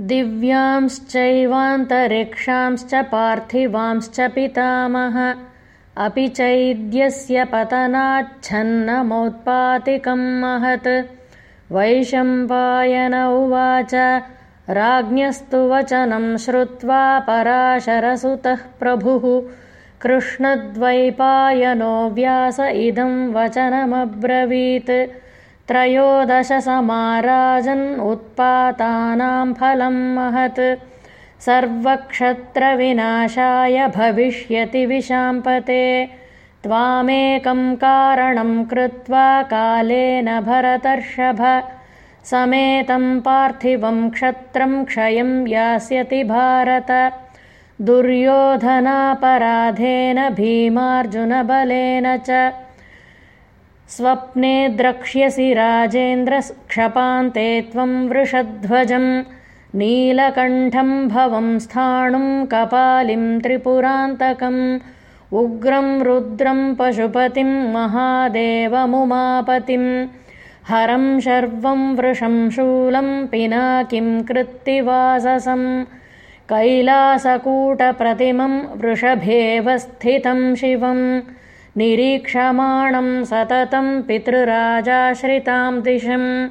दिव्यांश्चैवान्तरिक्षांश्च पार्थिवांश्च पितामह। अपि चैद्यस्य पतनाच्छन्नमोत्पातिकं महत्। वैशम्पायन उवाच राज्ञस्तु वचनं श्रुत्वा पराशरसुतः प्रभुः। कृष्णद्वैपायनो व्यास इदं वचनमब्रवीत् त्रयोदशसमाराजन् उत्पातानां फलं महत्। सर्वक्षत्रविनाशाय भविष्यति विशाम्पते। त्वामेकं कारणं कृत्वा कालेन भरतर्षभ। समेतं पार्थिवं क्षत्रं क्षयं यास्यति भारत। दुर्योधनापराधेन भीमार्जुनबलेन च स्वप्ने द्रक्ष्यसि क्षपान्ते त्वं वृषध्वजं। नीलकण्ठं भवं स्थाणुं कपालिं त्रिपुरान्तकम्। उग्रं रुद्रं पशुपतिं महादेवमुमापतिं हरं शर्वं वृषं शूलं पिनाकिं कृत्तिवाससं कैलासकूटप्रतिमं वृषभेव स्थितं शिवम् निरीक्षमाणं सततं पितृराजाश्रितां दिशम्